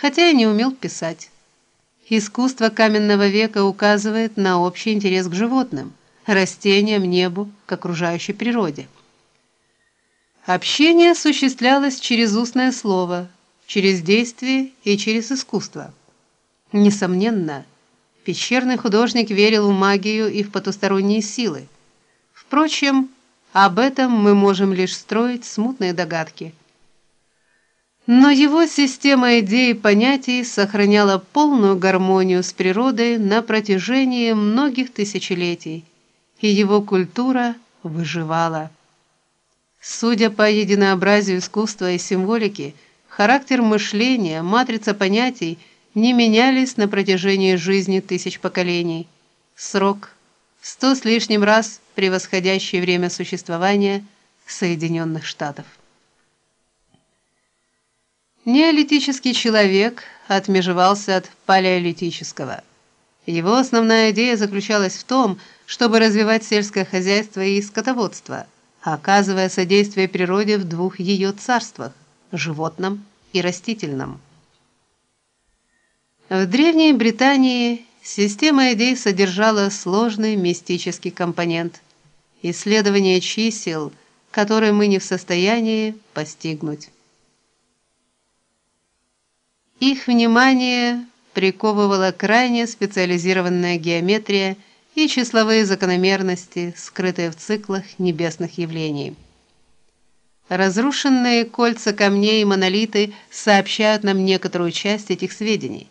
хотя и не умел писать. Искусство каменного века указывает на общий интерес к животным, растениям, небу, к окружающей природе. Общение осуществлялось через устное слово, через действие и через искусство. Несомненно, пещерный художник верил в магию и в потусторонние силы. Впрочем, об этом мы можем лишь строить смутные догадки. Но его система идей и понятий сохраняла полную гармонию с природой на протяжении многих тысячелетий, и его культура выживала. Судя по единообразию искусства и символики, характер мышления, матрица понятий не менялись на протяжении жизни тысяч поколений. Срок сто с лишним раз превосходящий время существования Соединенных Штатов. Неолитический человек отмежевался от палеолитического. Его основная идея заключалась в том, чтобы развивать сельское хозяйство и скотоводство – оказывая содействие природе в двух ее царствах животном и растительном. В древней Британии система идей содержала сложный мистический компонент исследование чисел, которые мы не в состоянии постигнуть. Их внимание приковывала крайне специализированная геометрия и числовые закономерности, скрытые в циклах небесных явлений. Разрушенные кольца камней и монолиты сообщают нам некоторую часть этих сведений.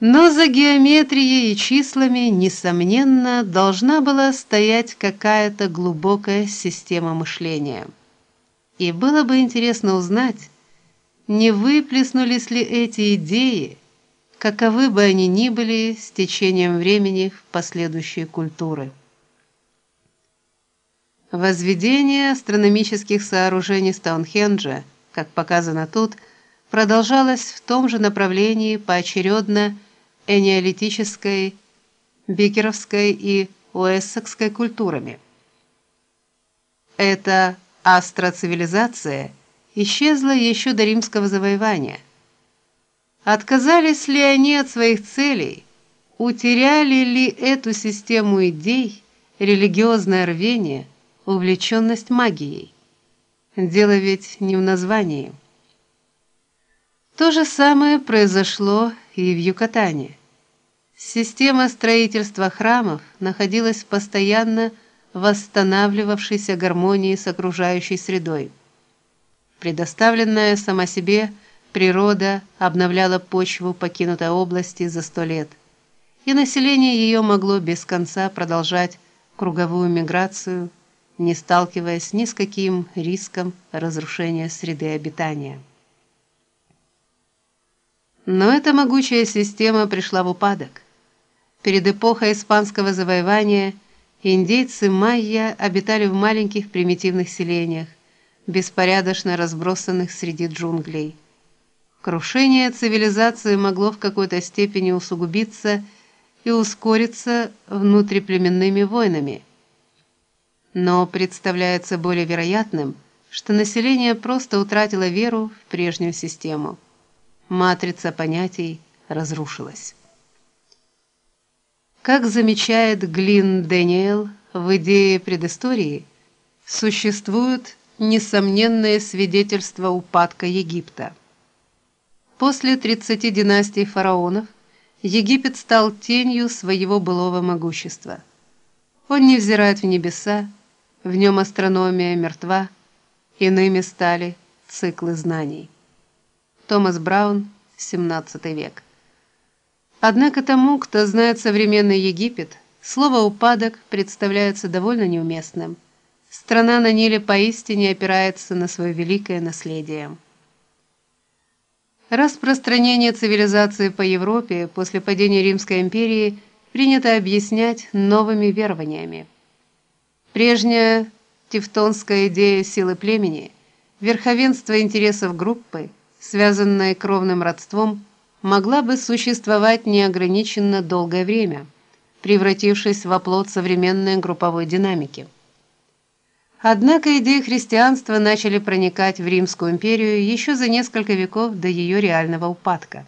Но за геометрией и числами несомненно должна была стоять какая-то глубокая система мышления. И было бы интересно узнать, не выплеснулись ли эти идеи каковы бы они ни были с течением времени в последующие культуры. Возведение астрономических сооружений Стоунхенджа, как показано тут, продолжалось в том же направлении поочередно энеолитической, бикеровской и уэссекской культурами. Эта астроцивилизация исчезла еще до римского завоевания Отказались ли они от своих целей? Утеряли ли эту систему идей, религиозное рвение, увлеченность магией? Дело ведь не в названии. То же самое произошло и в Юкатане. Система строительства храмов находилась в постоянно восстанавливавшейся гармонии с окружающей средой. Предоставленная сама себе Природа обновляла почву покинутой области за сто лет, и население ее могло без конца продолжать круговую миграцию, не сталкиваясь ни с каким риском разрушения среды обитания. Но эта могучая система пришла в упадок. Перед эпохой испанского завоевания индейцы майя обитали в маленьких примитивных селениях, беспорядочно разбросанных среди джунглей. Крушение цивилизации могло в какой-то степени усугубиться и ускориться внутриплеменными войнами. Но представляется более вероятным, что население просто утратило веру в прежнюю систему. Матрица понятий разрушилась. Как замечает Глин Дэниел в идее предыстории, существуют несомненные свидетельства упадка Египта. После 30 династий фараонов Египет стал тенью своего былого могущества. Он не взирает в небеса, в нем астрономия мертва, иными стали циклы знаний. Томас Браун, 17 век. Однако тому, кто знает современный Египет, слово упадок представляется довольно неуместным. Страна на Ниле поистине опирается на свое великое наследие. Распространение цивилизации по Европе после падения Римской империи принято объяснять новыми верованиями. Прежняя тевтонская идея силы племени, верховенство интересов группы, связанное кровным родством, могла бы существовать неограниченно долгое время, превратившись в оплот современной групповой динамики. Однако идеи христианства начали проникать в Римскую империю еще за несколько веков до ее реального упадка.